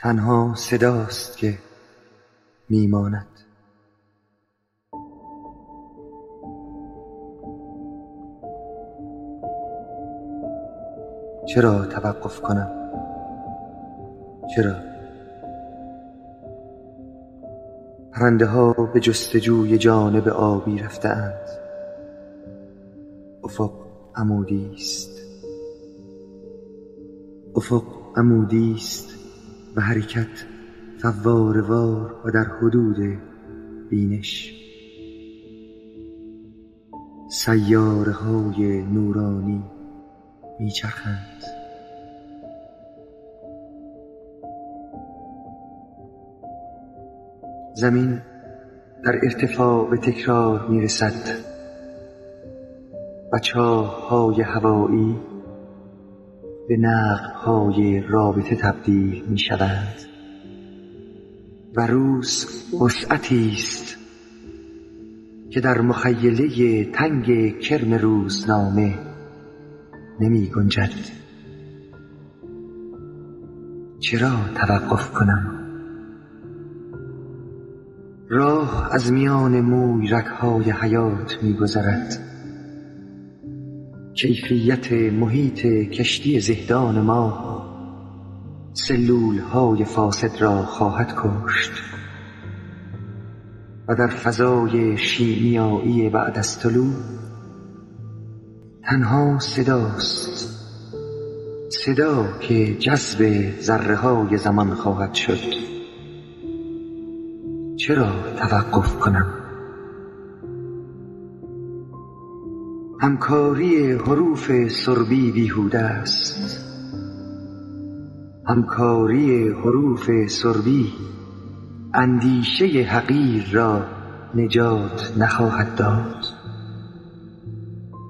تنها صداست که میماند. چرا توقف کنم؟ چرا؟ پرنده ها به جستجوی جانب آبی رفته اند افق عمودی است. افق عمودی است. و حرکت فواره وار و در حدود بینش. سیاره های نورانی میچرخند. زمین در ارتفاع به تکرار می‌رسد. و چاه های هوایی به نقب های رابطه تبدیل می شوند و روز وسعتی است که در مخیله تنگ کرم روزنامه نمی گنجد. چرا توقف کنم؟ راه از میان موی رگهای حیات می گذرد کیفیت محیط کشتی زهدان ما سلول های فاسد را خواهد کشت و در فضای شیمیایی بعد از طلوع تنها صداست صدا که جذب ذره های زمان خواهد شد. چرا توقف کنم؟ همکاری حروف سربی بیهوده است. همکاری حروف سربی اندیشه حقیر را نجات نخواهد داد.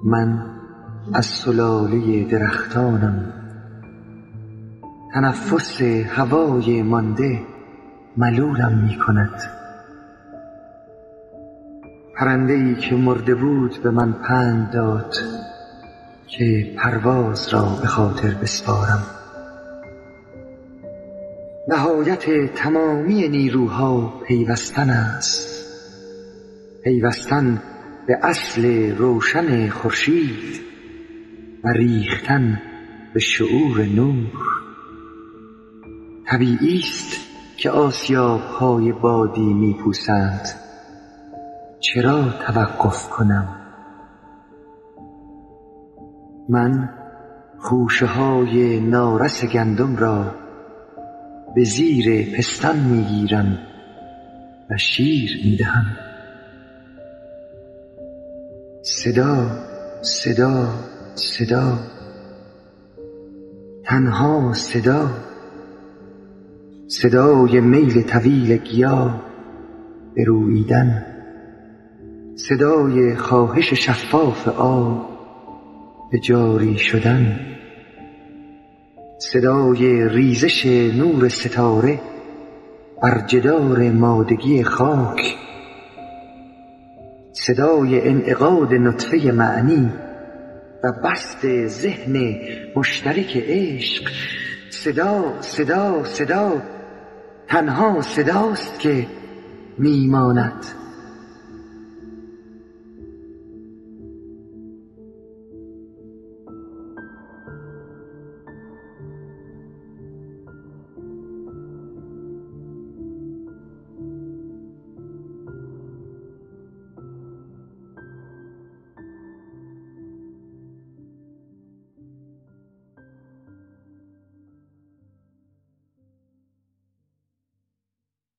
من از سلاله درختانم تنفس هوای مانده ملولم می کند پرنده ای که مرده بود به من پند داد که پرواز را به خاطر بسپارم. نهایت تمامی نیروها پیوستن است. پیوستن به اصل روشن خورشید و ریختن به شعور نور. طبیعی است که آسیاب های بادی میپوسند. چرا توقف کنم؟ من خوشه های نارس گندم را به زیر پستان می‌گیرم و شیر می‌دهم. صدا صدا صدا. تنها صدا. صدای میل طویل گیاه به روییدن. صدای خواهش شفاف آب به جاری شدن. صدای ریزش نور ستاره بر جدار مادگی خاک. صدای انعقاد نطفه معنی و بست ذهن مشترک عشق. صدا صدا صدا. تنها صداست که میماند.